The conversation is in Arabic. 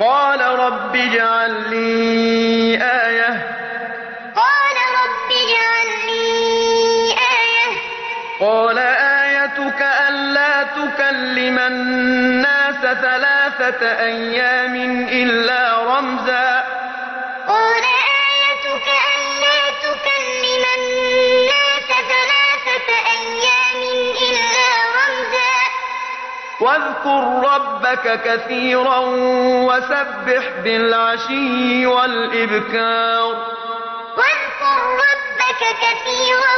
قال رب اجعل لي آية. قال رب اجعل لي آية. قال آيتك ألا تكلم الناس ثلاثة أيام إلا واذكر ربك كثيرا وسبح بالعشي والإبكار. واذكر ربك كثيرا